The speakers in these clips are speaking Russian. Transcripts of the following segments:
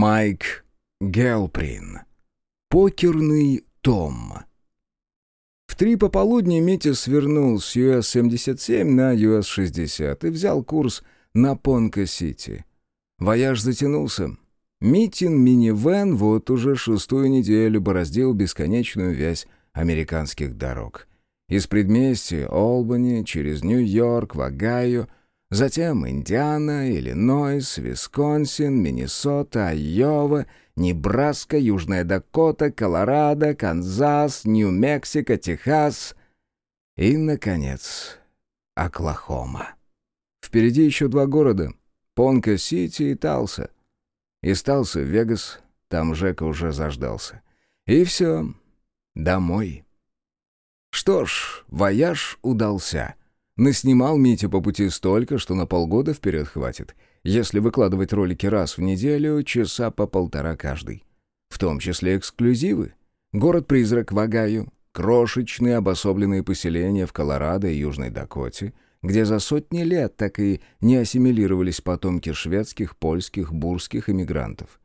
Майк Гелприн. Покерный том. В три пополудни Митя свернул с US-77 на US-60 и взял курс на Понка-Сити. Вояж затянулся. Митин минивэн вот уже шестую неделю бороздил бесконечную вязь американских дорог. Из предместья Олбани через Нью-Йорк в Огайо Затем Индиана, Иллинойс, Висконсин, Миннесота, Айова, Небраска, Южная Дакота, Колорадо, Канзас, Нью-Мексико, Техас и, наконец, Оклахома. Впереди еще два города — Понко-Сити и Талса. Из Талса в Вегас, там Жека уже заждался. И все, домой. Что ж, вояж удался. Наснимал Митя по пути столько, что на полгода вперед хватит. Если выкладывать ролики раз в неделю, часа по полтора каждый. В том числе эксклюзивы. Город-призрак в Огайо, крошечные обособленные поселения в Колорадо и Южной Дакоте, где за сотни лет так и не ассимилировались потомки шведских, польских, бурских иммигрантов.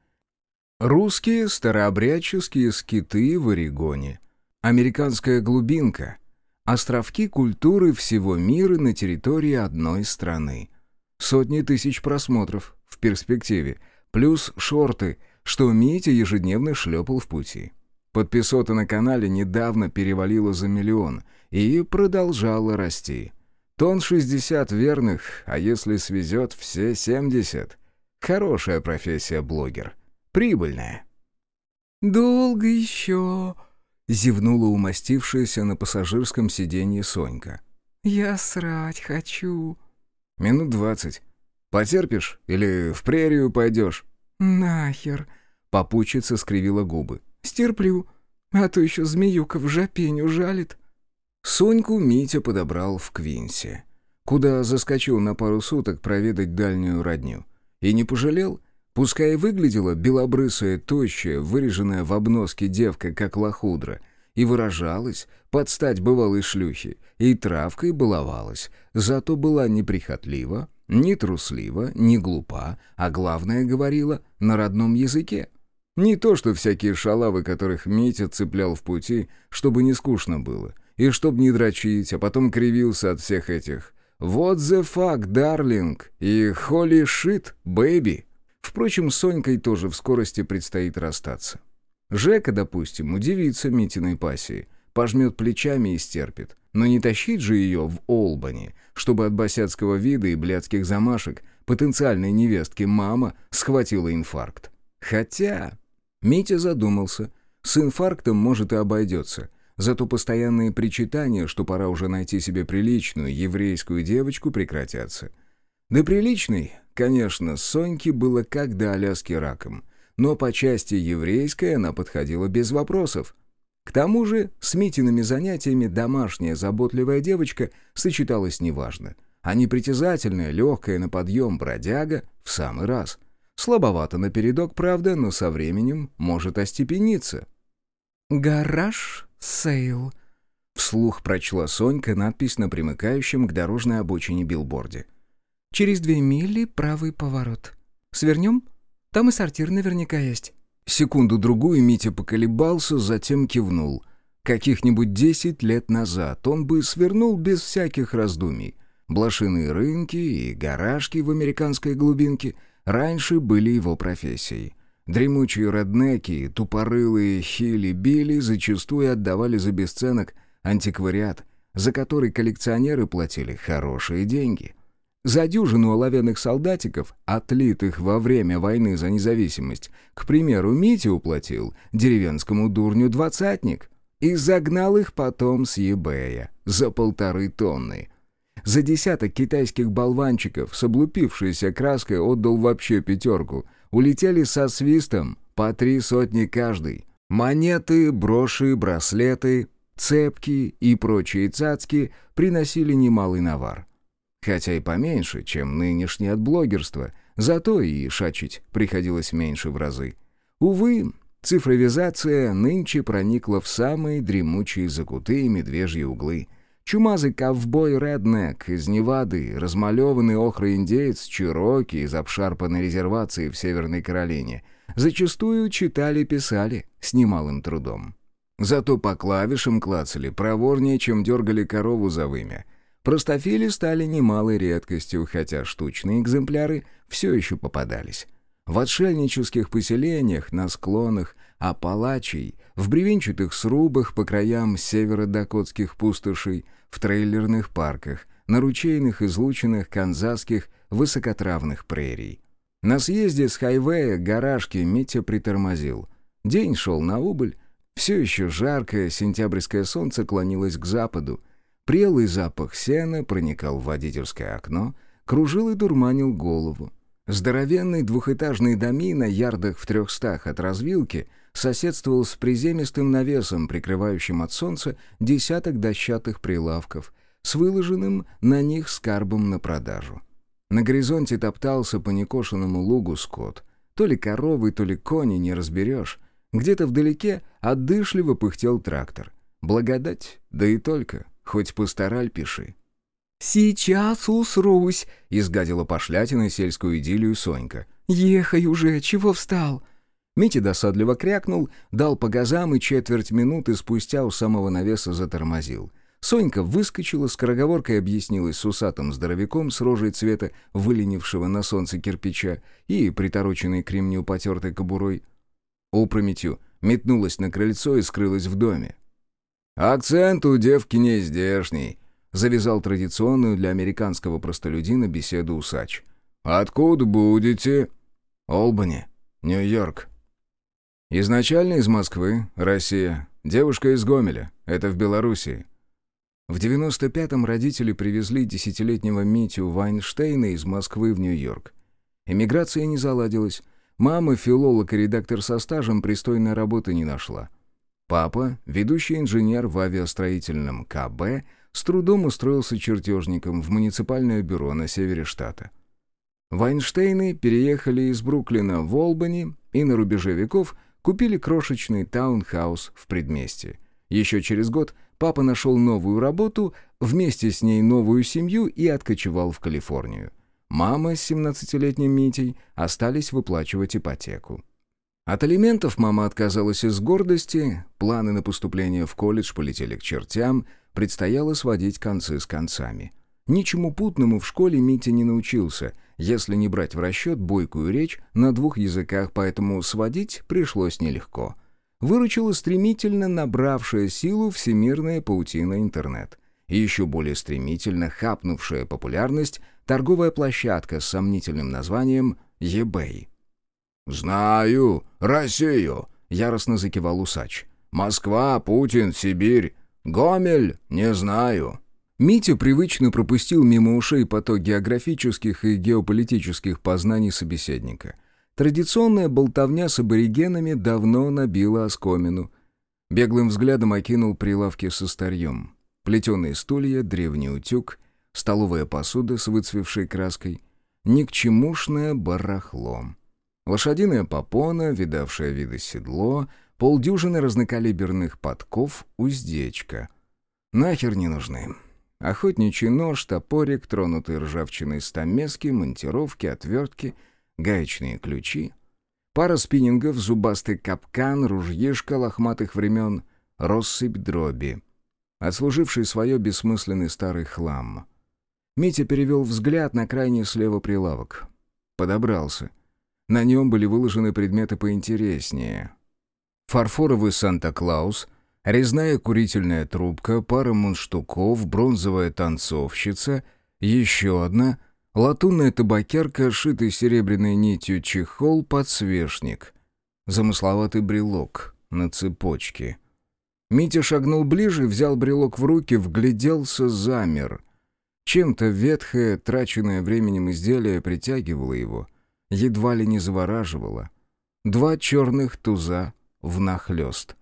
Русские старообрядческие скиты в Орегоне. Американская глубинка — Островки культуры всего мира на территории одной страны. Сотни тысяч просмотров в перспективе, плюс шорты, что Митя ежедневно шлепал в пути. Подписота на канале недавно перевалила за миллион и продолжала расти. Тон 60 верных, а если свезет, все 70. Хорошая профессия блогер. Прибыльная. «Долго еще?» Зевнула умастившаяся на пассажирском сиденье Сонька. «Я срать хочу». «Минут двадцать. Потерпишь или в прерию пойдешь?» «Нахер!» Попутчица скривила губы. «Стерплю, а то еще змеюка в жопень жалит». Соньку Митя подобрал в Квинсе, куда заскочил на пару суток проведать дальнюю родню. И не пожалел, Пускай и выглядела белобрысая, тощая, выреженная в обноске девка, как лохудра, и выражалась под стать бывалой шлюхи, и травкой баловалась, зато была неприхотлива, не труслива, не глупа, а главное говорила на родном языке. Не то, что всякие шалавы, которых Митя цеплял в пути, чтобы не скучно было, и чтобы не дрочить, а потом кривился от всех этих «What the fuck, darling?» и «Holy shit, baby?» Впрочем, с Сонькой тоже в скорости предстоит расстаться. Жека, допустим, удивится Митиной пассии, пожмет плечами и стерпит. Но не тащить же ее в Олбани, чтобы от босяцкого вида и блядских замашек потенциальной невестки мама схватила инфаркт. Хотя... Митя задумался. С инфарктом, может, и обойдется. Зато постоянные причитания, что пора уже найти себе приличную еврейскую девочку, прекратятся. Да приличный, Конечно, Соньке было как до Аляски раком, но по части еврейской она подходила без вопросов. К тому же с Митиными занятиями домашняя заботливая девочка сочеталась неважно, а непритязательная, легкая на подъем бродяга в самый раз. Слабовато напередок, правда, но со временем может остепениться. «Garage sale», — вслух прочла Сонька надпись на примыкающем к дорожной обочине билборде. Через две мили правый поворот. Свернем? Там и сортир наверняка есть». Секунду-другую Митя поколебался, затем кивнул. Каких-нибудь десять лет назад он бы свернул без всяких раздумий. Блошиные рынки и гаражки в американской глубинке раньше были его профессией. Дремучие реднеки, тупорылые хили-били зачастую отдавали за бесценок антиквариат, за который коллекционеры платили хорошие деньги — за дюжину оловянных солдатиков, отлитых во время войны за независимость, к примеру, Митя уплатил деревенскому дурню двадцатник и загнал их потом с ебея за полторы тонны. За десяток китайских болванчиков с облупившейся краской отдал вообще пятерку. Улетели со свистом по три сотни каждый. Монеты, броши, браслеты, цепки и прочие цацки приносили немалый навар хотя и поменьше, чем нынешний от блогерства, зато и шачить приходилось меньше в разы. Увы, цифровизация нынче проникла в самые дремучие закуты и медвежьи углы. Чумазый ковбой-реднек из Невады, размалеванный охрой индеец Чироки из обшарпанной резервации в Северной Каролине, зачастую читали-писали с немалым трудом. Зато по клавишам клацали проворнее, чем дергали корову за вымя. Простофили стали немалой редкостью, хотя штучные экземпляры все еще попадались. В отшельнических поселениях, на склонах, Апалачей, в бревенчатых срубах по краям северо-дакотских пустошей, в трейлерных парках, на ручейных излученных канзасских высокотравных прерий. На съезде с хайвея гаражки Митя притормозил. День шел на убыль, все еще жаркое сентябрьское солнце клонилось к западу. Прелый запах сена проникал в водительское окно, кружил и дурманил голову. Здоровенный двухэтажный домина, ярдах в трехстах от развилки, соседствовал с приземистым навесом, прикрывающим от солнца десяток дощатых прилавков, с выложенным на них скарбом на продажу. На горизонте топтался по некошенному лугу скот. То ли коровы, то ли кони, не разберешь. Где-то вдалеке отдышливо пыхтел трактор. Благодать, да и только, хоть постараль пиши. «Сейчас усрусь», — изгадила пошлятиной сельскую идиллию Сонька. «Ехай уже, чего встал?» Митя досадливо крякнул, дал по газам и четверть минуты спустя у самого навеса затормозил. Сонька выскочила, скороговоркой объяснилась с усатым здоровяком с рожей цвета выленившего на солнце кирпича и притороченной к ремню потертой кобурой. Опрометью метнулась на крыльцо и скрылась в доме. «Акцент у девки не здешний», завязал традиционную для американского простолюдина беседу усач. «Откуда будете?» «Олбани, Нью-Йорк». «Изначально из Москвы, Россия. Девушка из Гомеля. Это в Белоруссии». В 95-м родители привезли десятилетнего Митю Вайнштейна из Москвы в Нью-Йорк. Эмиграция не заладилась. Мама, филолог и редактор со стажем, пристойной работы не нашла. Папа, ведущий инженер в авиастроительном КБ, с трудом устроился чертежником в муниципальное бюро на севере штата. Вайнштейны переехали из Бруклина в Олбани и на рубеже веков купили крошечный таунхаус в предместье. Еще через год папа нашел новую работу, вместе с ней новую семью и откочевал в Калифорнию. Мама с 17-летним Митей остались выплачивать ипотеку. От алиментов мама отказалась из гордости, планы на поступление в колледж полетели к чертям — Предстояло сводить концы с концами. Ничему путному в школе Митя не научился, если не брать в расчет бойкую речь на двух языках, поэтому сводить пришлось нелегко. Выручила стремительно набравшая силу всемирная паутина интернет. И еще более стремительно хапнувшая популярность торговая площадка с сомнительным названием eBay. «Знаю, Россию!» — яростно закивал усач. «Москва, Путин, Сибирь. «Гомель? Не знаю». Митя привычно пропустил мимо ушей поток географических и геополитических познаний собеседника. Традиционная болтовня с аборигенами давно набила оскомину. Беглым взглядом окинул прилавки со старьем. Плетеные стулья, древний утюг, столовая посуда с выцвевшей краской, никчемушное барахло. Лошадиная попона, видавшая виды седло — полдюжины разнокалиберных подков, уздечка. Нахер не нужны. Охотничий нож, топорик, тронутые ржавчиной стамески, монтировки, отвертки, гаечные ключи. Пара спиннингов, зубастый капкан, ружьишка лохматых времен, россыпь дроби. Отслуживший свое бессмысленный старый хлам. Митя перевел взгляд на крайний слева прилавок. Подобрался. На нем были выложены предметы поинтереснее — фарфоровый Санта-Клаус, резная курительная трубка, пара мундштуков, бронзовая танцовщица, еще одна, латунная табакерка, шитый серебряной нитью чехол, подсвечник, замысловатый брелок на цепочке. Митя шагнул ближе, взял брелок в руки, вгляделся, замер. Чем-то ветхое, траченное временем изделие притягивало его, едва ли не завораживало. Два черных туза — внахлёст.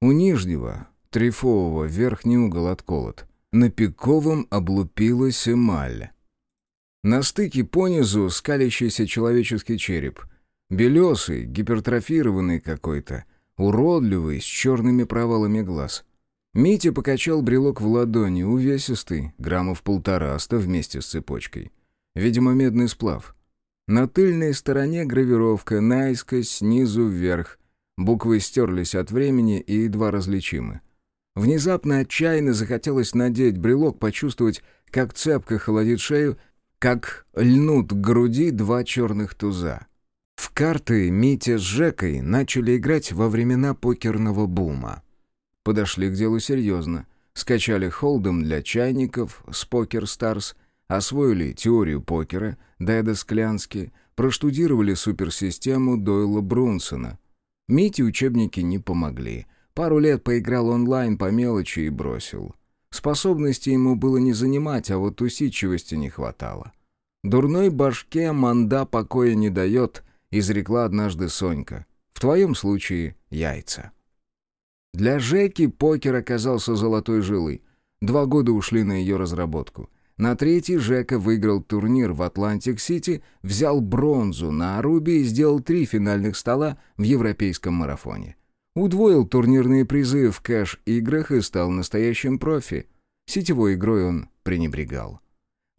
У нижнего, трифового, верхний угол отколот. На пиковом облупилась эмаль. На стыке понизу скалящийся человеческий череп. Белесый, гипертрофированный какой-то, уродливый, с черными провалами глаз. Митя покачал брелок в ладони, увесистый, граммов полтораста вместе с цепочкой. Видимо, медный сплав. На тыльной стороне гравировка наискось снизу вверх. Буквы стерлись от времени и едва различимы. Внезапно отчаянно захотелось надеть брелок, почувствовать, как цепко холодит шею, как льнут к груди два черных туза. В карты Митя с Жекой начали играть во времена покерного бума. Подошли к делу серьезно. Скачали холдом для чайников с Покер Старс — освоили теорию покера Дэда Склянски, проштудировали суперсистему Дойла Брунсона. Мите учебники не помогли. Пару лет поиграл онлайн по мелочи и бросил. Способности ему было не занимать, а вот усидчивости не хватало. «Дурной башке манда покоя не дает», — изрекла однажды Сонька. «В твоем случае — яйца». Для Жеки покер оказался золотой жилой. Два года ушли на ее разработку. На третий Жека выиграл турнир в Атлантик-Сити, взял бронзу на Арубе и сделал три финальных стола в европейском марафоне. Удвоил турнирные призы в кэш-играх и стал настоящим профи. Сетевой игрой он пренебрегал.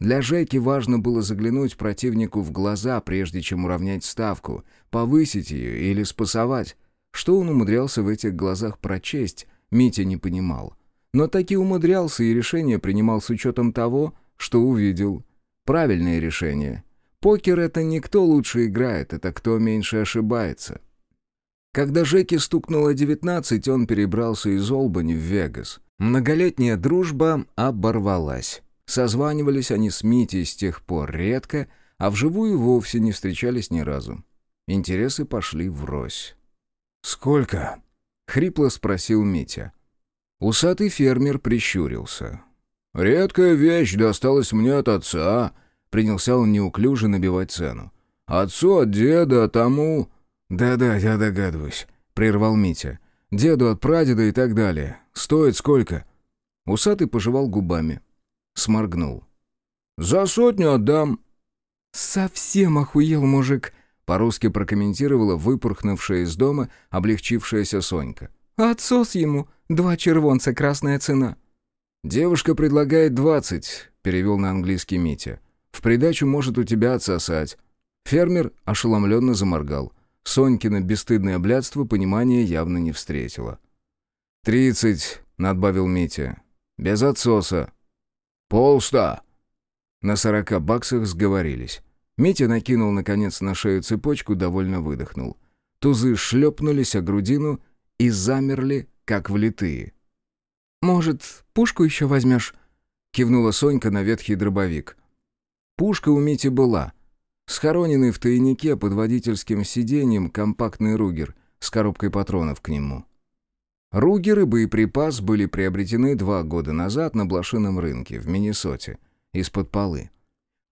Для Жеки важно было заглянуть противнику в глаза, прежде чем уравнять ставку, повысить ее или спасовать. Что он умудрялся в этих глазах прочесть, Митя не понимал. Но таки умудрялся и решение принимал с учетом того, что увидел. Правильное решение. Покер — это не кто лучше играет, это кто меньше ошибается. Когда Жеке стукнуло 19, он перебрался из Олбани в Вегас. Многолетняя дружба оборвалась. Созванивались они с Митей с тех пор редко, а вживую вовсе не встречались ни разу. Интересы пошли врозь. «Сколько?» — хрипло спросил Митя. Усатый фермер прищурился. «Редкая вещь досталась мне от отца», — принялся он неуклюже набивать цену. «Отцу от деда, тому...» «Да-да, я догадываюсь», — прервал Митя. «Деду от прадеда и так далее. Стоит сколько?» Усатый пожевал губами. Сморгнул. «За сотню отдам». «Совсем охуел мужик», — по-русски прокомментировала выпорхнувшая из дома облегчившаяся Сонька. «Отсос ему. Два червонца, красная цена». «Девушка предлагает двадцать», — перевел на английский Митя. «В придачу может у тебя отсосать». Фермер ошеломленно заморгал. Сонькино бесстыдное блядство понимания явно не встретило. «Тридцать», — надбавил Митя. «Без отсоса». «Полста». На сорока баксах сговорились. Митя накинул, наконец, на шею цепочку, довольно выдохнул. Тузы шлепнулись о грудину и замерли, как влитые. «Может, пушку еще возьмешь?» — кивнула Сонька на ветхий дробовик. Пушка у Мити была. Схороненный в тайнике под водительским сиденьем компактный ругер с коробкой патронов к нему. Ругер и боеприпас были приобретены два года назад на блошином рынке в Миннесоте, из-под полы.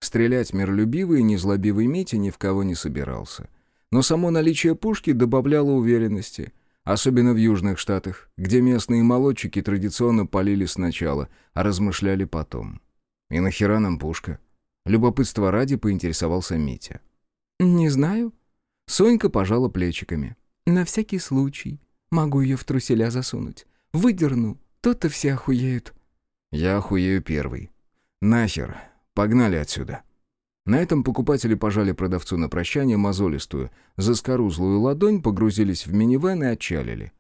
Стрелять миролюбивый и незлобивый Митя ни в кого не собирался. Но само наличие пушки добавляло уверенности — Особенно в южных штатах, где местные молодчики традиционно полили сначала, а размышляли потом. И нахера нам пушка? Любопытство ради поинтересовался Митя. «Не знаю». Сонька пожала плечиками. «На всякий случай. Могу ее в труселя засунуть. Выдерну. То-то все охуеют». «Я охуею первый. Нахер. Погнали отсюда». На этом покупатели пожали продавцу на прощание мозолистую, заскорузлую ладонь, погрузились в минивэн и отчалили.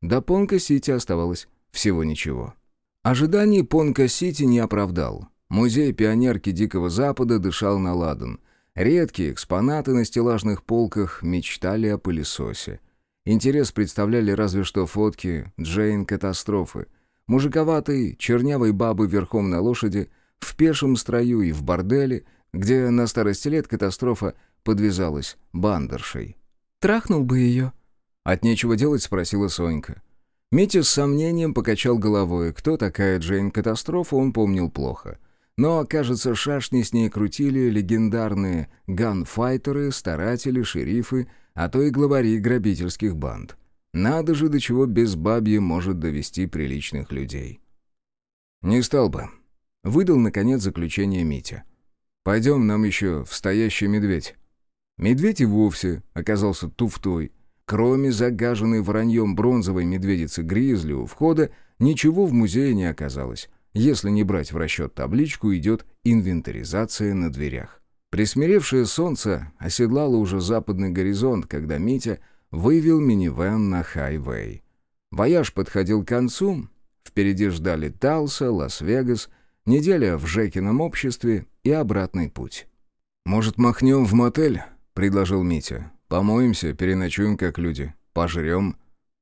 До Понка-Сити оставалось всего ничего. Ожиданий Понка-Сити не оправдал. Музей пионерки Дикого Запада дышал на ладан. Редкие экспонаты на стеллажных полках мечтали о пылесосе. Интерес представляли разве что фотки Джейн Катастрофы. Мужиковатой, чернявой бабы верхом на лошади, в пешем строю и в борделе, где на старости лет катастрофа подвязалась бандершей. «Трахнул бы ее». «От нечего делать?» — спросила Сонька. Митя с сомнением покачал головой. Кто такая Джейн Катастрофа, он помнил плохо. Но, кажется, шашни с ней крутили легендарные ганфайтеры, старатели, шерифы, а то и главари грабительских банд. Надо же, до чего безбабье может довести приличных людей. «Не стал бы», — выдал, наконец, заключение Митя. Пойдем, нам еще в стоящий медведь». Медведь и вовсе оказался туфтой. Кроме загаженной враньем бронзовой медведицы Гризли у входа, ничего в музее не оказалось. Если не брать в расчет табличку, идет инвентаризация на дверях. Присмиревшее солнце оседлало уже западный горизонт, когда Митя вывел минивэн на хайвей. Вояж подходил к концу, впереди ждали Талса, Лас-Вегас, неделя в Жекином обществе и обратный путь. «Может, махнем в мотель?» — предложил Митя. «Помоемся, переночуем как люди, пожрем».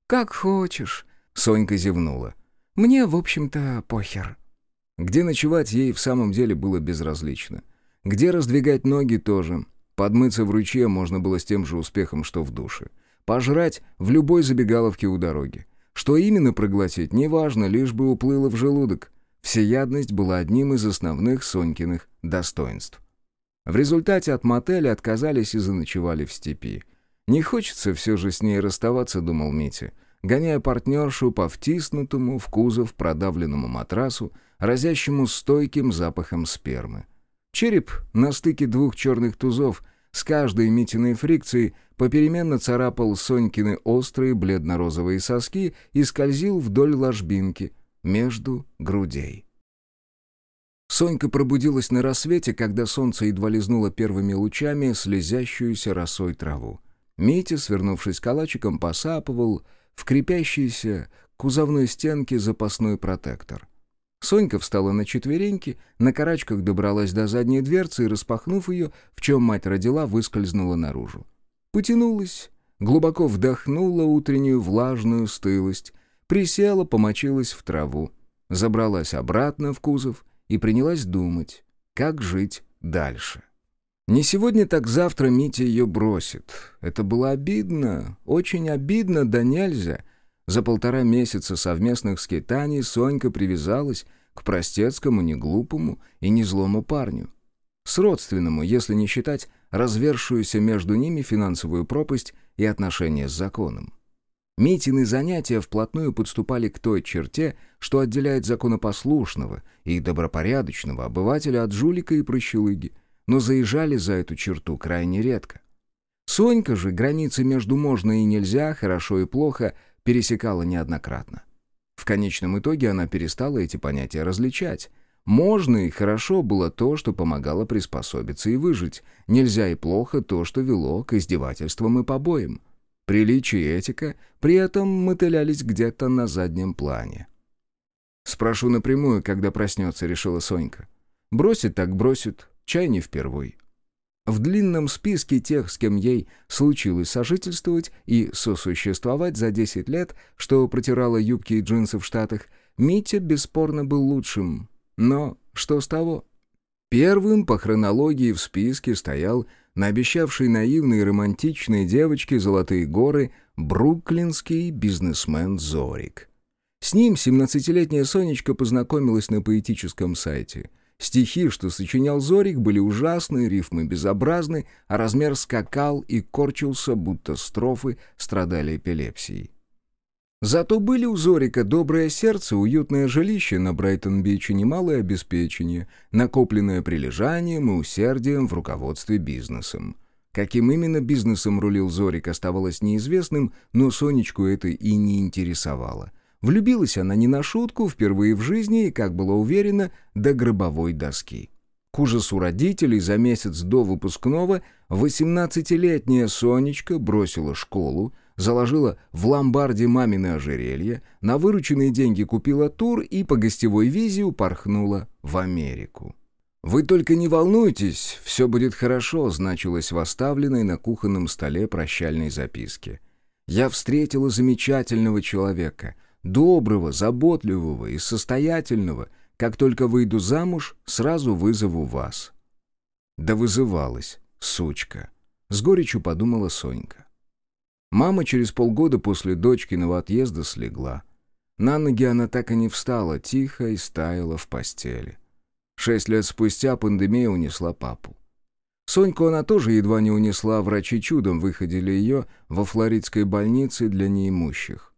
«Как хочешь», — Сонька зевнула. «Мне, в общем-то, похер». Где ночевать ей в самом деле было безразлично. Где раздвигать ноги тоже. Подмыться в ручье можно было с тем же успехом, что в душе. Пожрать в любой забегаловке у дороги. Что именно проглотить, неважно, лишь бы уплыло в желудок. Всеядность была одним из основных Сонькиных достоинств. В результате от мотеля отказались и заночевали в степи. «Не хочется все же с ней расставаться», — думал Митя, гоняя партнершу по втиснутому в кузов продавленному матрасу, разящему стойким запахом спермы. Череп на стыке двух черных тузов с каждой Митиной фрикцией попеременно царапал Сонькины острые бледно-розовые соски и скользил вдоль ложбинки между грудей. Сонька пробудилась на рассвете, когда солнце едва лизнуло первыми лучами слезящуюся росой траву. Митя, свернувшись калачиком, посапывал в крепящейся кузовной стенке запасной протектор. Сонька встала на четвереньки, на карачках добралась до задней дверцы и, распахнув ее, в чем мать родила, выскользнула наружу. Потянулась, глубоко вдохнула утреннюю влажную стылость, присела, помочилась в траву, забралась обратно в кузов и принялась думать, как жить дальше. Не сегодня, так завтра Митя ее бросит. Это было обидно, очень обидно, да нельзя. За полтора месяца совместных скитаний Сонька привязалась к простецкому, неглупому и незлому парню. С родственному, если не считать развершуюся между ними финансовую пропасть и отношения с законом. Митины занятия вплотную подступали к той черте, что отделяет законопослушного и добропорядочного обывателя от жулика и прощелыги, но заезжали за эту черту крайне редко. Сонька же границы между «можно» и «нельзя», «хорошо» и «плохо» пересекала неоднократно. В конечном итоге она перестала эти понятия различать. «Можно» и «хорошо» было то, что помогало приспособиться и выжить. «Нельзя» и «плохо» то, что вело к издевательствам и побоям. Приличие и этика при этом мотылялись где-то на заднем плане. «Спрошу напрямую, когда проснется», — решила Сонька. «Бросит так бросит, чай не впервой». В длинном списке тех, с кем ей случилось сожительствовать и сосуществовать за 10 лет, что протирала юбки и джинсы в Штатах, Митя бесспорно был лучшим. Но что с того? Первым по хронологии в списке стоял наобещавший наивной и романтичной девочке золотые горы бруклинский бизнесмен Зорик. С ним 17-летняя Сонечка познакомилась на поэтическом сайте. Стихи, что сочинял Зорик, были ужасны, рифмы безобразны, а размер скакал и корчился, будто строфы страдали эпилепсией. Зато были у Зорика доброе сердце, уютное жилище на Брайтон-Бич и немалое обеспечение, накопленное прилежанием и усердием в руководстве бизнесом. Каким именно бизнесом рулил Зорик, оставалось неизвестным, но Сонечку это и не интересовало. Влюбилась она не на шутку, впервые в жизни и, как было уверено, до гробовой доски. К ужасу родителей за месяц до выпускного 18-летняя Сонечка бросила школу, заложила в ломбарде мамины ожерелье, на вырученные деньги купила тур и по гостевой визе упорхнула в Америку. «Вы только не волнуйтесь, все будет хорошо», значилось в оставленной на кухонном столе прощальной записке. «Я встретила замечательного человека, доброго, заботливого и состоятельного. Как только выйду замуж, сразу вызову вас». Да вызывалась, сучка. С горечью подумала Сонька. Мама через полгода после дочкиного отъезда слегла. На ноги она так и не встала, тихо и стаяла в постели. Шесть лет спустя пандемия унесла папу. Соньку она тоже едва не унесла, врачи чудом выходили ее во флоридской больнице для неимущих.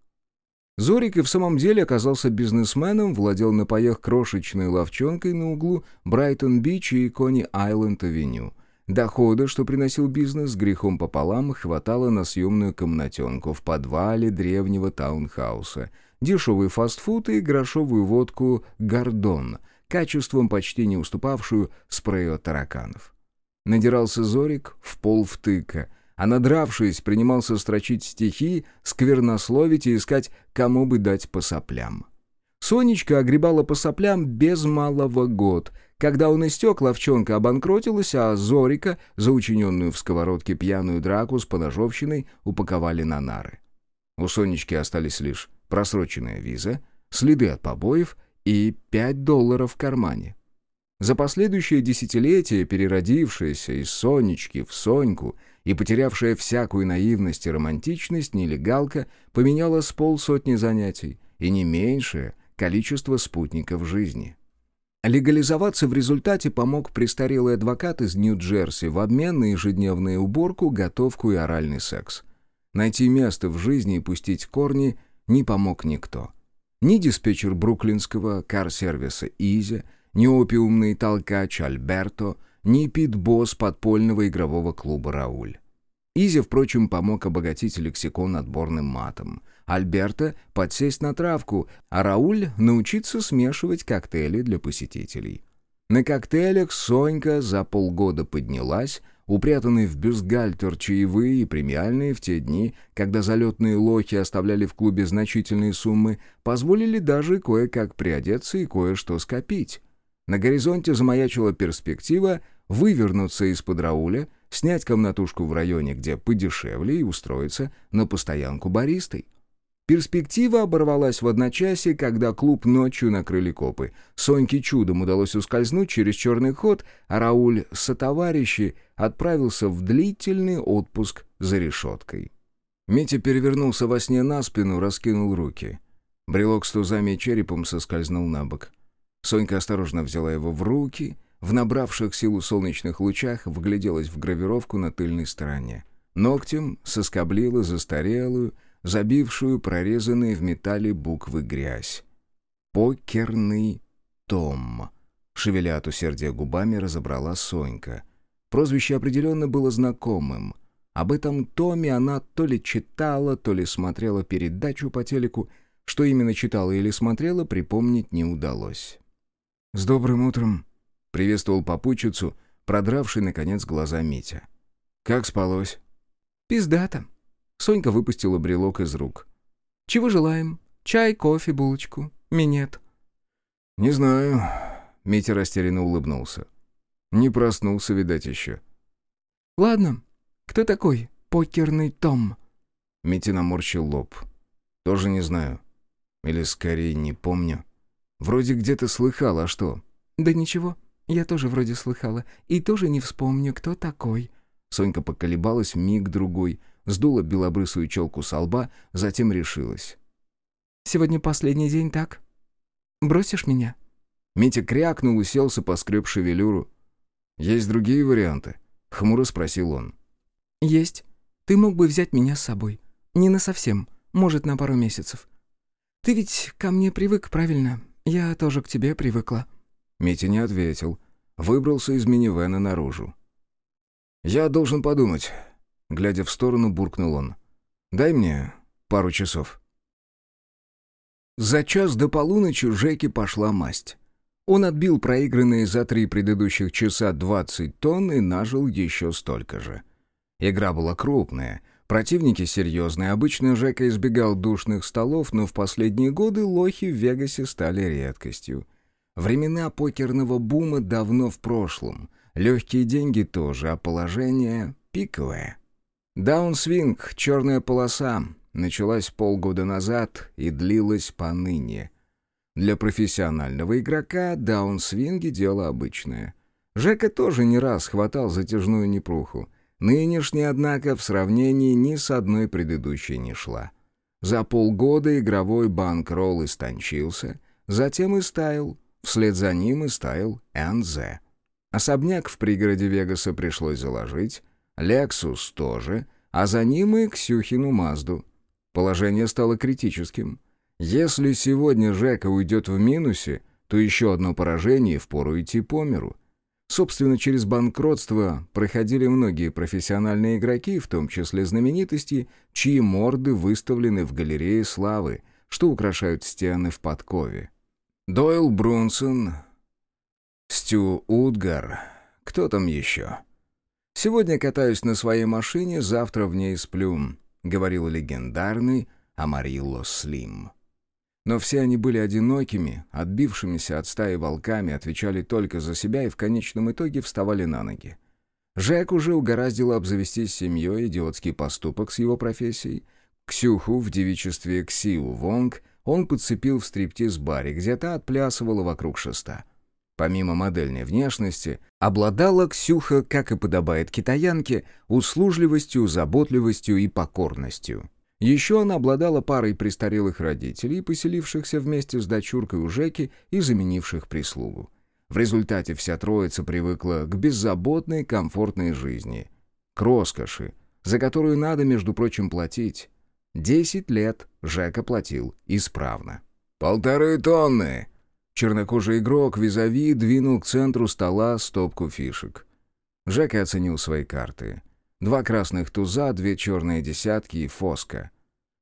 Зорик и в самом деле оказался бизнесменом, владел на паях крошечной ловчонкой на углу Брайтон-Бич и Кони-Айленд-Авеню — Дохода, что приносил бизнес, с грехом пополам хватало на съемную комнатенку в подвале древнего таунхауса, дешевый фастфуд и грошовую водку «Гордон», качеством почти не уступавшую спрею тараканов. Надирался Зорик в пол втыка, а надравшись, принимался строчить стихи, сквернословить и искать, кому бы дать по соплям. Сонечка огребала по соплям без малого год. Когда он истек, ловчонка обанкротилась, а Зорика, за учиненную в сковородке пьяную драку с поножовщиной, упаковали на нары. У Сонечки остались лишь просроченная виза, следы от побоев и пять долларов в кармане. За последующее десятилетие переродившаяся из Сонечки в Соньку и потерявшая всякую наивность и романтичность, нелегалка поменяла с полсотни занятий и не меньшее количество спутников жизни. Легализоваться в результате помог престарелый адвокат из Нью-Джерси в обмен на ежедневную уборку, готовку и оральный секс. Найти место в жизни и пустить корни не помог никто. Ни диспетчер бруклинского кар-сервиса «Изя», ни опиумный толкач Альберто, ни пит-босс подпольного игрового клуба «Рауль». Изи, впрочем, помог обогатить лексикон отборным матом. Альберто — подсесть на травку, а Рауль — научиться смешивать коктейли для посетителей. На коктейлях Сонька за полгода поднялась, упрятанные в бюстгальтер чаевые и премиальные в те дни, когда залетные лохи оставляли в клубе значительные суммы, позволили даже кое-как приодеться и кое-что скопить. На горизонте замаячила перспектива вывернуться из-под Рауля, снять комнатушку в районе, где подешевле, и устроиться на постоянку баристой. Перспектива оборвалась в одночасье, когда клуб ночью накрыли копы. Соньке чудом удалось ускользнуть через черный ход, а Рауль со товарищи отправился в длительный отпуск за решеткой. Митя перевернулся во сне на спину, раскинул руки. Брелок с тузами и черепом соскользнул на бок. Сонька осторожно взяла его в руки, в набравших силу солнечных лучах вгляделась в гравировку на тыльной стороне. Ногтем соскоблила застарелую, забившую прорезанные в металле буквы грязь. «Покерный том», — шевеля от усердия губами, разобрала Сонька. Прозвище определенно было знакомым. Об этом томе она то ли читала, то ли смотрела передачу по телеку, что именно читала или смотрела, припомнить не удалось. «С добрым утром!» — приветствовал попутчицу, продравший, наконец, глаза Митя. «Как спалось?» «Пиздато!» Сонька выпустила брелок из рук. «Чего желаем? Чай, кофе, булочку? Минет?» «Не знаю», — Митя растерянно улыбнулся. «Не проснулся, видать, еще». «Ладно. Кто такой покерный Том?» Митя наморщил лоб. «Тоже не знаю. Или, скорее, не помню». Вроде где-то слыхал, а что?» «Да ничего, я тоже вроде слыхала. И тоже не вспомню, кто такой». Сонька поколебалась миг-другой, сдула белобрысую челку со лба, затем решилась. «Сегодня последний день, так? Бросишь меня?» Митя крякнул, уселся, поскреб шевелюру. «Есть другие варианты?» — хмуро спросил он. «Есть. Ты мог бы взять меня с собой. Не на совсем, может, на пару месяцев. Ты ведь ко мне привык, правильно? «Я тоже к тебе привыкла». Митя не ответил. Выбрался из минивэна наружу. «Я должен подумать», — глядя в сторону, буркнул он. «Дай мне пару часов». За час до полуночи Жеке пошла масть. Он отбил проигранные за три предыдущих часа 20 тонн и нажил еще столько же. Игра была крупная — Противники серьезные. Обычно Жека избегал душных столов, но в последние годы лохи в Вегасе стали редкостью. Времена покерного бума давно в прошлом. Легкие деньги тоже, а положение пиковое. Даунсвинг, черная полоса, началась полгода назад и длилась поныне. Для профессионального игрока даунсвинги — дело обычное. Жека тоже не раз хватал затяжную непруху. Нынешняя, однако, в сравнении ни с одной предыдущей не шла. За полгода игровой банкролл истончился, затем и стаял, вслед за ним и стаял НЗ. Особняк в пригороде Вегаса пришлось заложить, Лексус тоже, а за ним и Ксюхину Мазду. Положение стало критическим. Если сегодня Жека уйдет в минусе, то еще одно поражение впору идти по миру — Собственно, через банкротство проходили многие профессиональные игроки, в том числе знаменитости, чьи морды выставлены в галерее славы, что украшают стены в подкове. Дойл Брунсон, Стю Утгар, кто там еще? «Сегодня катаюсь на своей машине, завтра в ней сплю», — говорил легендарный Амарилло Слим. Но все они были одинокими, отбившимися от стаи волками, отвечали только за себя и в конечном итоге вставали на ноги. Жек уже угораздило обзавестись семьей, идиотский поступок с его профессией. Ксюху в девичестве Ксиу Вонг он подцепил в стриптиз-баре, где та отплясывала вокруг шеста. Помимо модельной внешности, обладала Ксюха, как и подобает китаянке, услужливостью, заботливостью и покорностью. Еще она обладала парой престарелых родителей, поселившихся вместе с дочуркой у Жеки и заменивших прислугу. В результате вся троица привыкла к беззаботной, комфортной жизни. К роскоши, за которую надо, между прочим, платить. Десять лет Жека платил исправно. «Полторы тонны!» Чернокожий игрок визави двинул к центру стола стопку фишек. Жека оценил свои карты. Два красных туза, две черные десятки и фоска.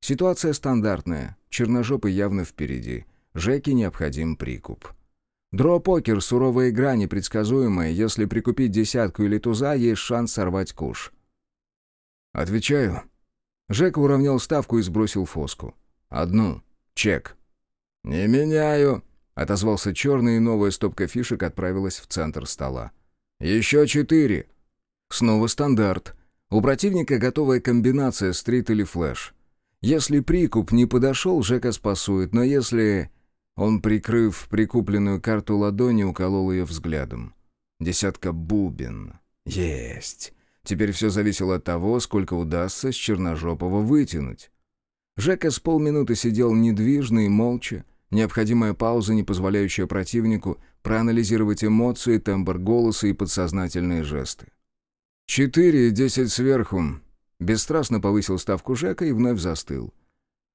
Ситуация стандартная, черножопый явно впереди. Жеке необходим прикуп. Дро-покер — суровая игра, непредсказуемая. Если прикупить десятку или туза, есть шанс сорвать куш. «Отвечаю». Жека уравнял ставку и сбросил фоску. «Одну. Чек». «Не меняю», — отозвался черный, и новая стопка фишек отправилась в центр стола. «Еще четыре». Снова стандарт. У противника готовая комбинация стрит или флэш. Если прикуп не подошел, Жека спасует, но если... Он, прикрыв прикупленную карту ладони, уколол ее взглядом. Десятка бубен. Есть. Теперь все зависело от того, сколько удастся с черножопого вытянуть. Жека с полминуты сидел недвижно и молча, необходимая пауза, не позволяющая противнику проанализировать эмоции, тембр голоса и подсознательные жесты. «Четыре и десять сверху», Бесстрастно повысил ставку Жека и вновь застыл.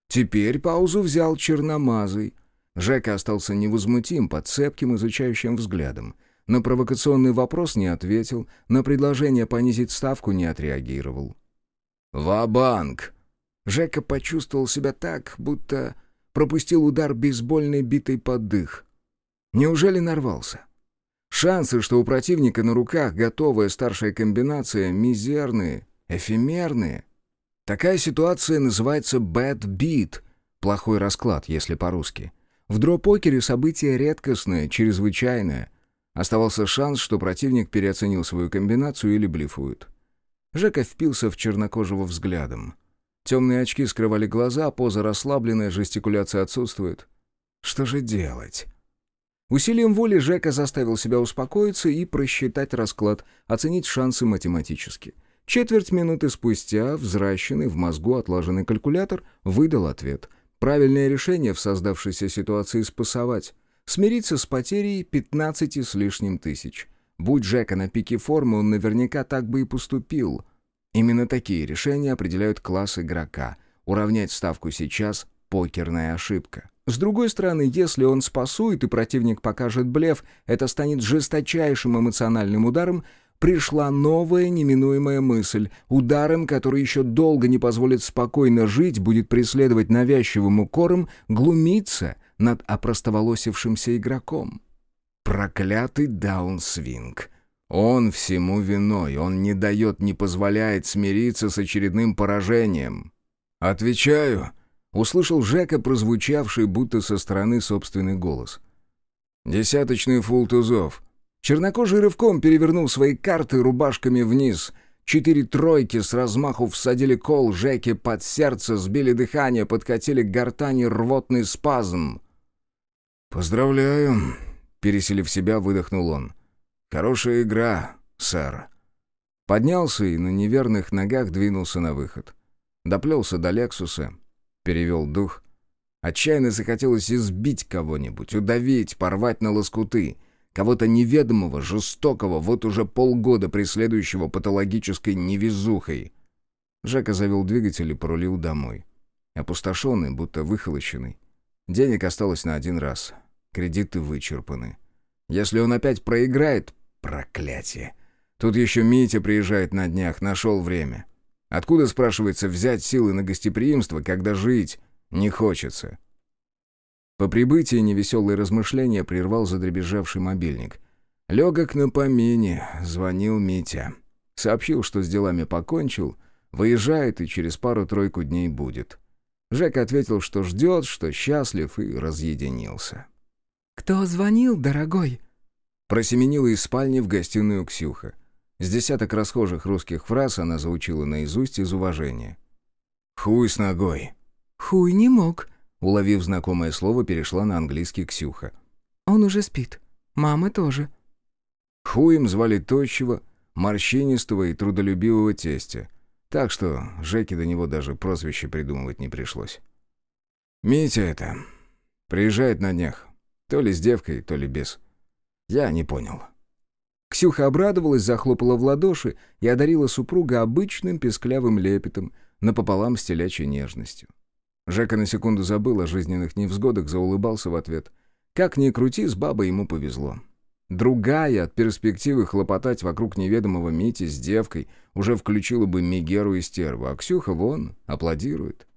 Теперь паузу взял черномазый. Жека остался невозмутим под цепким изучающим взглядом. На провокационный вопрос не ответил, на предложение понизить ставку не отреагировал. «Ва-банк!» Жека почувствовал себя так, будто пропустил удар бейсбольной битой под дых. Неужели нарвался? Шансы, что у противника на руках готовая старшая комбинация, мизерные — эфемерные. Такая ситуация называется bad beat, плохой расклад, если по-русски. В дро-покере событие редкостное, чрезвычайное. Оставался шанс, что противник переоценил свою комбинацию или блефует. Жека впился в чернокожего взглядом. Темные очки скрывали глаза, поза расслабленная, жестикуляция отсутствует. Что же делать? Усилием воли Жека заставил себя успокоиться и просчитать расклад, оценить шансы математически — Четверть минуты спустя взращенный в мозгу отлаженный калькулятор выдал ответ. Правильное решение в создавшейся ситуации спасовать. Смириться с потерей 15 с лишним тысяч. Будь Джека на пике формы, он наверняка так бы и поступил. Именно такие решения определяют класс игрока. Уравнять ставку сейчас — покерная ошибка. С другой стороны, если он спасует и противник покажет блеф, это станет жесточайшим эмоциональным ударом, пришла новая неминуемая мысль. Ударом, который еще долго не позволит спокойно жить, будет преследовать навязчивым укором, глумиться над опростоволосившимся игроком. Проклятый даунсвинг. Он всему виной, он не дает, не позволяет смириться с очередным поражением. «Отвечаю», — услышал Жека, прозвучавший будто со стороны собственный голос. «Десяточный фул тузов. Чернокожий рывком перевернул свои карты рубашками вниз. Четыре тройки с размаху всадили кол Жеке под сердце, сбили дыхание, подкатили к гортани рвотный спазм. «Поздравляю», — переселив себя, выдохнул он. «Хорошая игра, сэр». Поднялся и на неверных ногах двинулся на выход. Доплелся до Лексуса, перевел дух. Отчаянно захотелось избить кого-нибудь, удавить, порвать на лоскуты — Кого-то неведомого, жестокого, вот уже полгода преследующего патологической невезухой. Жека завел двигатель и порулил домой. Опустошенный, будто выхолощенный. Денег осталось на один раз. Кредиты вычерпаны. Если он опять проиграет... Проклятие! Тут еще Митя приезжает на днях, нашел время. Откуда, спрашивается, взять силы на гостеприимство, когда жить не хочется? По прибытии невеселые размышления прервал задребезжавший мобильник. «Легок на помине», — звонил Митя. Сообщил, что с делами покончил, выезжает и через пару-тройку дней будет. Жека ответил, что ждет, что счастлив и разъединился. «Кто звонил, дорогой?» Просеменила из спальни в гостиную Ксюха. С десяток расхожих русских фраз она заучила наизусть из уважения. «Хуй с ногой». «Хуй не мог», — уловив знакомое слово, перешла на английский Ксюха. «Он уже спит. Мамы тоже». Хуем звали тощего, морщинистого и трудолюбивого тестя, так что Жеке до него даже прозвище придумывать не пришлось. «Митя это. Приезжает на днях. То ли с девкой, то ли без. Я не понял». Ксюха обрадовалась, захлопала в ладоши и одарила супруга обычным песклявым лепетом, напополам с телячьей нежностью. Жека на секунду забыл о жизненных невзгодах, заулыбался в ответ. Как ни крути, с бабой ему повезло. Другая от перспективы хлопотать вокруг неведомого Мити с девкой уже включила бы Мегеру и стерву, а Ксюха вон аплодирует.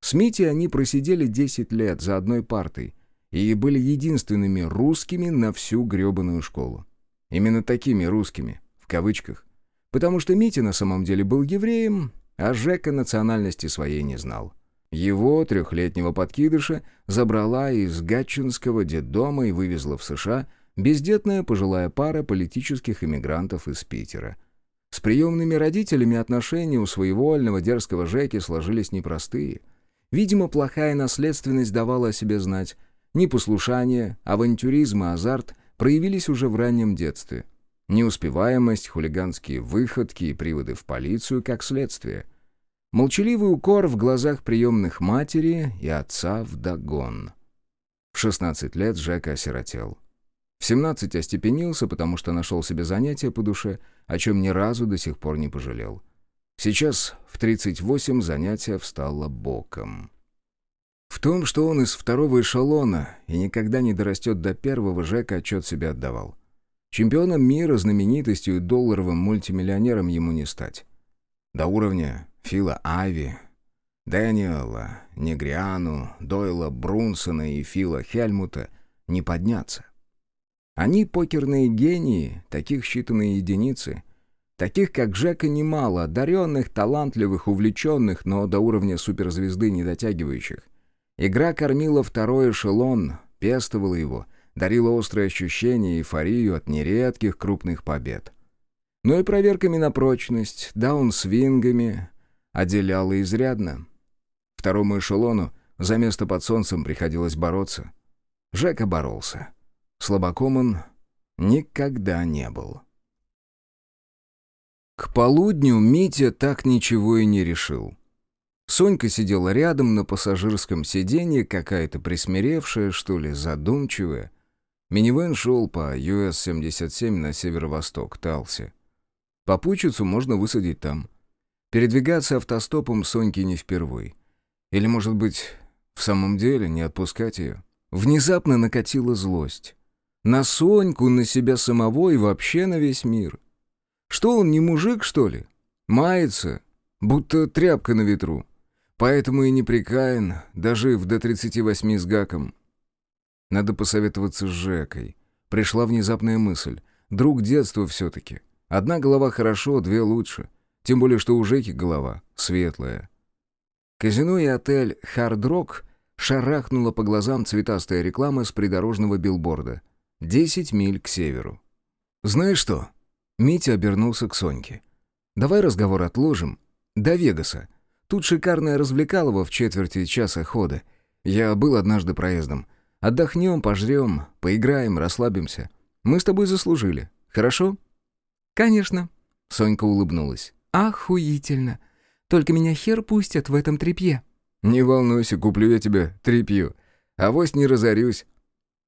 С Митей они просидели 10 лет за одной партой и были единственными русскими на всю гребаную школу. Именно такими русскими, в кавычках. Потому что Митя на самом деле был евреем, а Жека национальности своей не знал. Его, трехлетнего подкидыша, забрала из Гатчинского детдома и вывезла в США бездетная пожилая пара политических иммигрантов из Питера. С приемными родителями отношения у своевольного дерзкого Жеки сложились непростые. Видимо, плохая наследственность давала о себе знать. Непослушание, авантюризм и азарт проявились уже в раннем детстве. Неуспеваемость, хулиганские выходки и приводы в полицию как следствие. Молчаливый укор в глазах приемных матери и отца вдогон. В 16 лет Жека осиротел. В 17 остепенился, потому что нашел себе занятие по душе, о чем ни разу до сих пор не пожалел. Сейчас, в 38, занятие встало боком. В том, что он из второго эшелона и никогда не дорастет до первого, Жека отчет себе отдавал. Чемпионом мира, знаменитостью и долларовым мультимиллионером ему не стать. До уровня Фила Айви, Дэниела, Негриану, Дойла Брунсона и Фила Хельмута не подняться. Они покерные гении, таких считанные единицы. Таких, как Жека, немало, одаренных, талантливых, увлеченных, но до уровня суперзвезды не дотягивающих. Игра кормила второй эшелон, пестовала его, дарила острые ощущения и эйфорию от нередких крупных побед. Но и проверками на прочность, даунсвингами отделяла изрядно. Второму эшелону за место под солнцем приходилось бороться. Жека боролся. Слабаком он никогда не был. К полудню Митя так ничего и не решил. Сонька сидела рядом на пассажирском сиденье, какая-то присмиревшая, что ли, задумчивая. Минивэн шел по US-77 на северо-восток, Талси. Попутчицу можно высадить там. Передвигаться автостопом Соньке не впервой. Или, может быть, в самом деле не отпускать ее. Внезапно накатила злость. На Соньку, на себя самого и вообще на весь мир. Что он, не мужик, что ли? Мается, будто тряпка на ветру. Поэтому и не прикаян, дожив до 38 с гаком. Надо посоветоваться с Жекой. Пришла внезапная мысль. Друг детства все-таки. Одна голова хорошо, две лучше. Тем более, что у Жеки голова светлая. Казино и отель «Хард-Рок» шарахнула по глазам цветастая реклама с придорожного билборда. Десять миль к северу. «Знаешь что?» Митя обернулся к Соньке. «Давай разговор отложим. До Вегаса. Тут шикарная развлекалово в четверти часа хода. Я был однажды проездом. Отдохнем, пожрем, поиграем, расслабимся. Мы с тобой заслужили. Хорошо?» «Конечно», — Сонька улыбнулась. «Охуительно. Только меня хер пустят в этом трепье». «Не волнуйся, куплю я тебе трепью. Авось не разорюсь».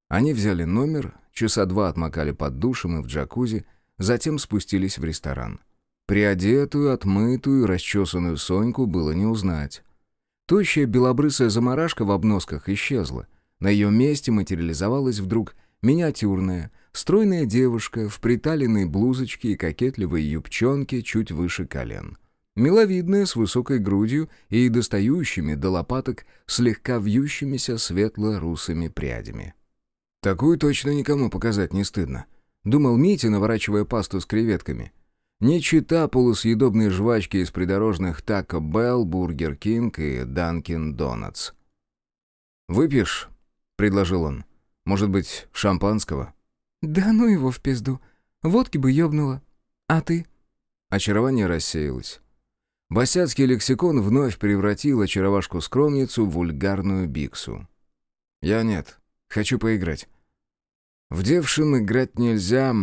Они взяли номер, часа два отмокали под душем и в джакузи, затем спустились в ресторан. Приодетую, отмытую, расчесанную Соньку было не узнать. Тощая белобрысая заморашка в обносках исчезла. На ее месте материализовалась вдруг миниатюрная, стройная девушка в приталенной блузочке и кокетливой юбчонке чуть выше колен. Миловидная, с высокой грудью и достающими до лопаток слегка вьющимися светло-русыми прядями. Такую точно никому показать не стыдно. Думал Митя, наворачивая пасту с креветками. Не чита полусъедобные жвачки из придорожных Taco Bell, Burger King и Dunkin' Donuts. «Выпьешь?» — предложил он. «Может быть, шампанского?» «Да ну его в пизду. Водки бы ёбнуло. А ты?» Очарование рассеялось. Босяцкий лексикон вновь превратил очаровашку-скромницу в вульгарную биксу. «Я нет. Хочу поиграть». «В девшин играть нельзя.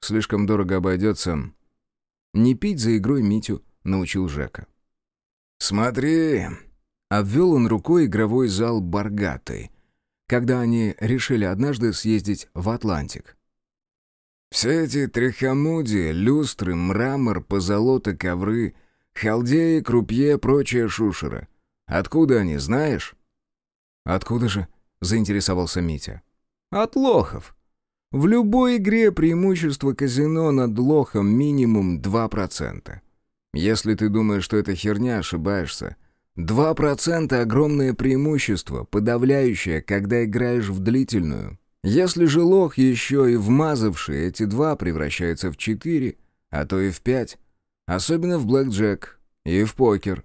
Слишком дорого обойдется. Не пить за игрой Митю научил Жека. «Смотри!» — обвел он рукой игровой зал Баргаты, когда они решили однажды съездить в Атлантик. «Все эти трехомуди, люстры, мрамор, позолота, ковры, халдеи, крупье, прочая шушера. Откуда они, знаешь?» «Откуда же?» — заинтересовался Митя. «От лохов. В любой игре преимущество казино над лохом минимум 2%. Если ты думаешь, что это херня, ошибаешься. 2% — огромное преимущество, подавляющее, когда играешь в длительную. Если же лох еще и вмазавший, эти два превращаются в 4, а то и в 5. Особенно в блэкджек и в покер.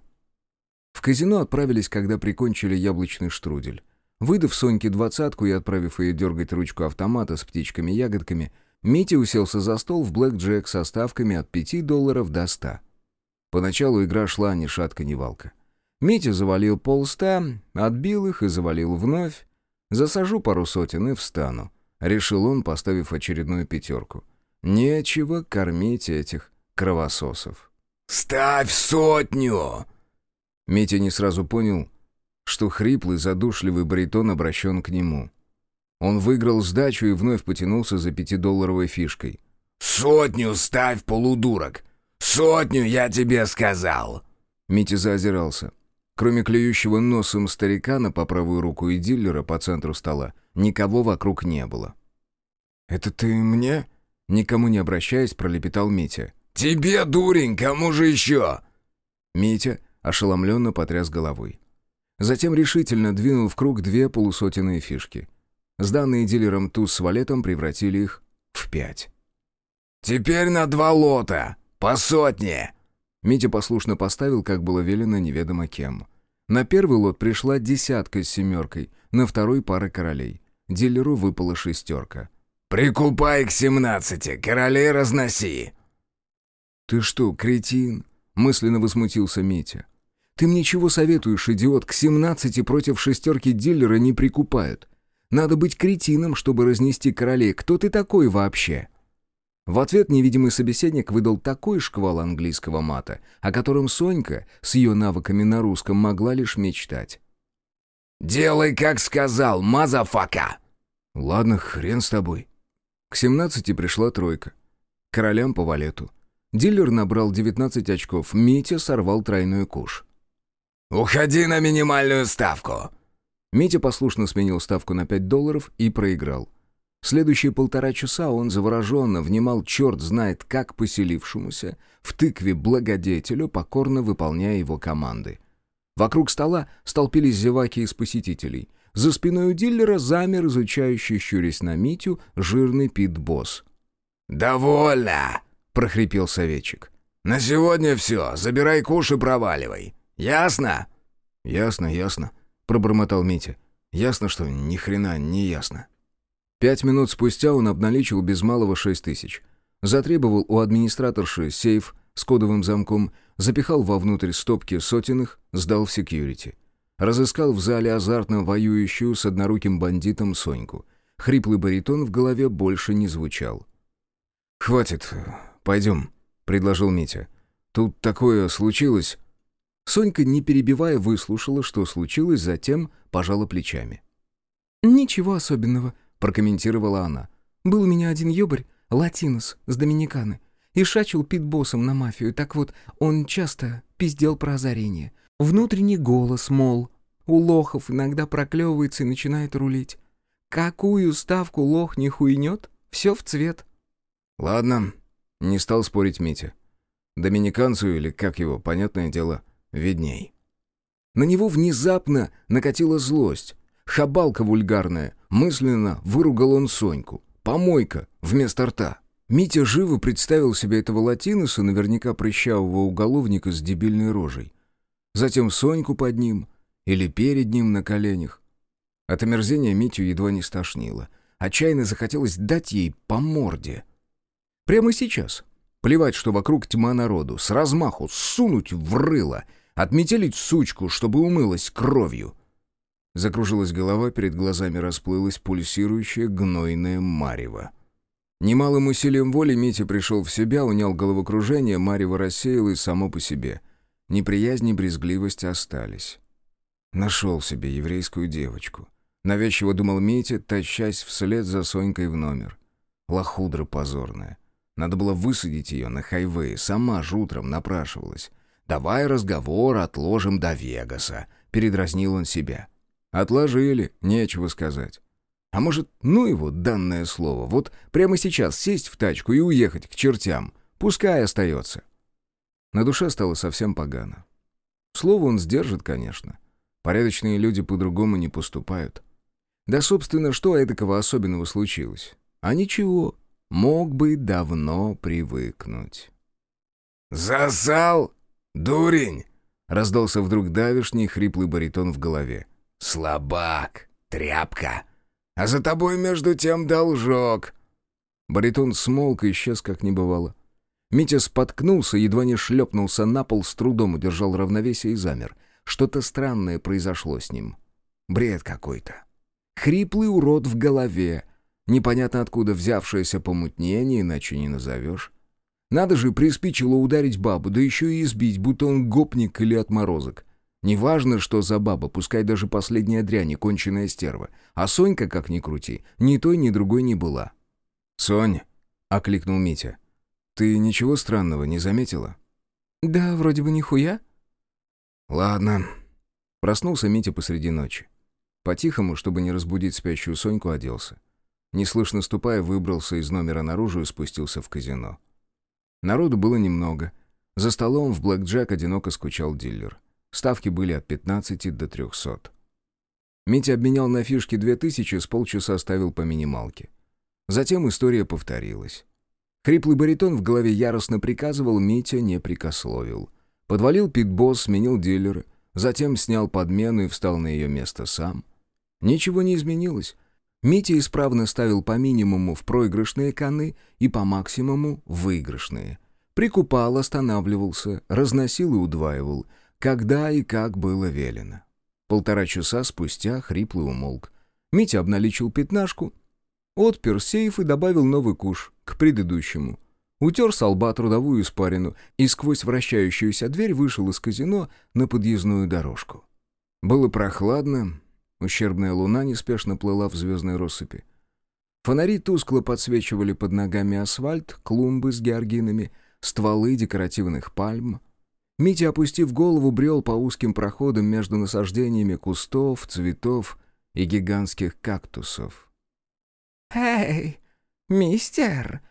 В казино отправились, когда прикончили яблочный штрудель. Выдав Соньке двадцатку и отправив ее дергать ручку автомата с птичками-ягодками, Митя уселся за стол в блэк-джек со ставками от 5 долларов до 100. Поначалу игра шла ни шатка, ни валка. Митя завалил полста, отбил их и завалил вновь. «Засажу пару сотен и встану», — решил он, поставив очередную пятерку. «Нечего кормить этих кровососов». «Ставь сотню!» Митя не сразу понял, что хриплый, задушливый баритон обращен к нему. Он выиграл сдачу и вновь потянулся за пятидолларовой фишкой. «Сотню ставь, полудурок! Сотню, я тебе сказал!» Митя заозирался. Кроме клюющего носом старикана по правую руку и диллера по центру стола, никого вокруг не было. «Это ты мне?» Никому не обращаясь, пролепетал Митя. «Тебе, дурень, кому же еще?» Митя ошеломленно потряс головой. Затем решительно двинул в круг две полусотенные фишки. Сданные дилером туз с валетом превратили их в пять. «Теперь на два лота! По сотне!» Митя послушно поставил, как было велено неведомо кем. На первый лот пришла десятка с семеркой, на второй пара королей. Дилеру выпала шестерка. «Прикупай к семнадцати, королей разноси!» «Ты что, кретин?» — мысленно возмутился Митя. Ты мне чего советуешь, идиот? К семнадцати против шестерки дилера не прикупают. Надо быть кретином, чтобы разнести королей. Кто ты такой вообще?» В ответ невидимый собеседник выдал такой шквал английского мата, о котором Сонька с ее навыками на русском могла лишь мечтать. «Делай, как сказал, motherfucker!» «Ладно, хрен с тобой». К семнадцати пришла тройка. Королям по валету. Дилер набрал девятнадцать очков, Митя сорвал тройной куш. «Уходи на минимальную ставку!» Митя послушно сменил ставку на 5 долларов и проиграл. Следующие полтора часа он завороженно внимал черт знает как поселившемуся в тыкве благодетелю, покорно выполняя его команды. Вокруг стола столпились зеваки из посетителей. За спиной у дилера замер изучающий, щурясь на Митю, жирный пит-босс. «Довольно!» — прохрипел советчик. «На сегодня все, забирай куш и проваливай. Ясно?» «Ясно, ясно», — пробормотал Митя. «Ясно, что ни хрена не ясно». Пять минут спустя он обналичил без малого шесть тысяч. Затребовал у администраторши сейф с кодовым замком, запихал вовнутрь стопки сотенных, сдал в секьюрити. Разыскал в зале азартно воюющую с одноруким бандитом Соньку. Хриплый баритон в голове больше не звучал. «Хватит, пойдем», — предложил Митя. «Тут такое случилось...» Сонька, не перебивая, выслушала, что случилось, затем пожала плечами. «Ничего особенного», — прокомментировала она. «Был у меня один ёбарь, латинос, с Доминиканы, и шачил пит-боссом на мафию. Так вот, он часто пиздел про озарение. Внутренний голос, мол, у лохов иногда проклевывается и начинает рулить. Какую ставку лох не хуйнет, все в цвет». «Ладно», — не стал спорить Митя. «Доминиканцу или как его, понятное дело, — видней. На него внезапно накатила злость. Хабалка вульгарная, мысленно выругал он Соньку. Помойка вместо рта. Митя живо представил себе этого латиноса, наверняка прыщавого уголовника с дебильной рожей. Затем Соньку под ним или перед ним на коленях. От омерзения Митю едва не стошнило. Отчаянно захотелось дать ей по морде. Прямо сейчас. Плевать, что вокруг тьма народу. С размаху сунуть в рыло. Отметелить сучку, чтобы умылась кровью. Закружилась голова, перед глазами расплылась пульсирующая гнойная марево. Немалым усилием воли Митя пришел в себя, унял головокружение, марево рассеялось само по себе. Неприязнь и брезгливость остались. Нашел себе еврейскую девочку. Навязчиво думал Митя, тащась вслед за Сонькой в номер. Лохудра позорная. Надо было высадить ее на хайвее, сама же утром напрашивалась. «Давай разговор отложим до Вегаса», — передразнил он себя. «Отложили, нечего сказать. А может, ну его данное слово, вот прямо сейчас сесть в тачку и уехать к чертям. Пускай остается. На душе стало совсем погано. Слово он сдержит, конечно. Порядочные люди по-другому не поступают. Да, собственно, что эдакого особенного случилось? А ничего, мог бы давно привыкнуть. «Засал, дурень!» — раздался вдруг давишний хриплый баритон в голове. «Слабак, тряпка!» А за тобой, между тем, должок». Баритон смолк и исчез, как не бывало. Митя споткнулся, едва не шлепнулся на пол, с трудом удержал равновесие и замер. Что-то странное произошло с ним. Бред какой-то. Хриплый урод в голове. Непонятно откуда взявшееся помутнение, иначе не назовешь. Надо же, приспичило ударить бабу, да еще и избить, будто он гопник или отморозок. Неважно, что за баба, пускай даже последняя дрянь конченая стерва. А Сонька, как ни крути, ни той, ни другой не была. «Соня», — окликнул Митя, — «ты ничего странного не заметила?» «Да, вроде бы нихуя». «Ладно». Проснулся Митя посреди ночи. По-тихому, чтобы не разбудить спящую Соньку, оделся. Неслышно ступая, выбрался из номера наружу и спустился в казино. Народу было немного. За столом в блэкджек одиноко скучал дилер. Ставки были от 15 до 300. Митя обменял на фишки 2000, с полчаса ставил по минималке. Затем история повторилась. Хриплый баритон в голове яростно приказывал, Митя не прикословил. Подвалил питбосс, сменил дилера, затем снял подмену и встал на ее место сам. Ничего не изменилось. Митя исправно ставил по минимуму в проигрышные коны и по максимуму в выигрышные. Прикупал, останавливался, разносил и удваивал — когда и как было велено. Полтора часа спустя хриплый умолк. Митя обналичил пятнашку, отпер сейф и добавил новый куш к предыдущему. Утер с лба трудовую испарину и сквозь вращающуюся дверь вышел из казино на подъездную дорожку. Было прохладно, ущербная луна неспешно плыла в звездной россыпи. Фонари тускло подсвечивали под ногами асфальт, клумбы с георгинами, стволы декоративных пальм — Митя, опустив голову, брел по узким проходам между насаждениями кустов, цветов и гигантских кактусов. «Эй, мистер!»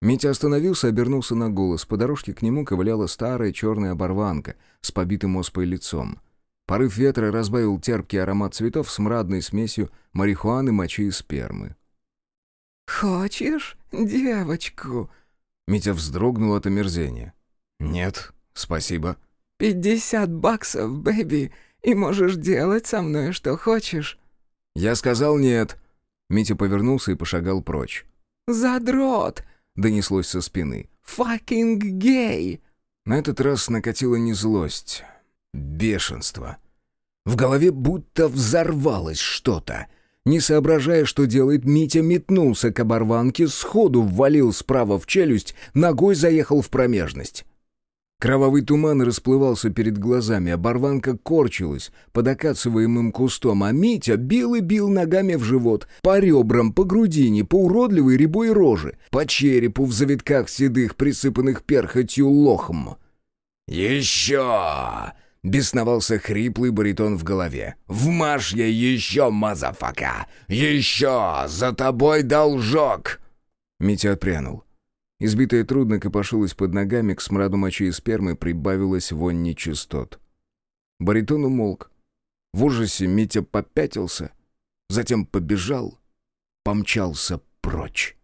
Митя остановился, обернулся на голос. По дорожке к нему ковыляла старая черная оборванка с побитым оспой лицом. Порыв ветра разбавил терпкий аромат цветов с мрадной смесью марихуаны, мочи и спермы. «Хочешь девочку?» Митя вздрогнул от омерзения. «Нет», «Спасибо». «Пятьдесят баксов, бэби, и можешь делать со мной что хочешь». «Я сказал нет». Митя повернулся и пошагал прочь. «Задрот!» — донеслось со спины. «Факинг гей!» На этот раз накатила не злость, бешенство. В голове будто взорвалось что-то. Не соображая, что делает, Митя метнулся к оборванке, сходу ввалил справа в челюсть, ногой заехал в промежность. Кровавый туман расплывался перед глазами, оборванка корчилась под акациевым кустом, а Митя бил и бил ногами в живот, по ребрам, по грудине, по уродливой рябой роже, по черепу в завитках седых, присыпанных перхотью лохм. «Еще!» — бесновался хриплый баритон в голове. «Вмажь ей еще, motherfucker! Еще! За тобой должок!» Митя отпрянул. Избитая трудно копошилась под ногами, к смраду мочи и спермы прибавилась вонь нечистот. Баритон умолк. В ужасе Митя попятился, затем побежал, помчался прочь.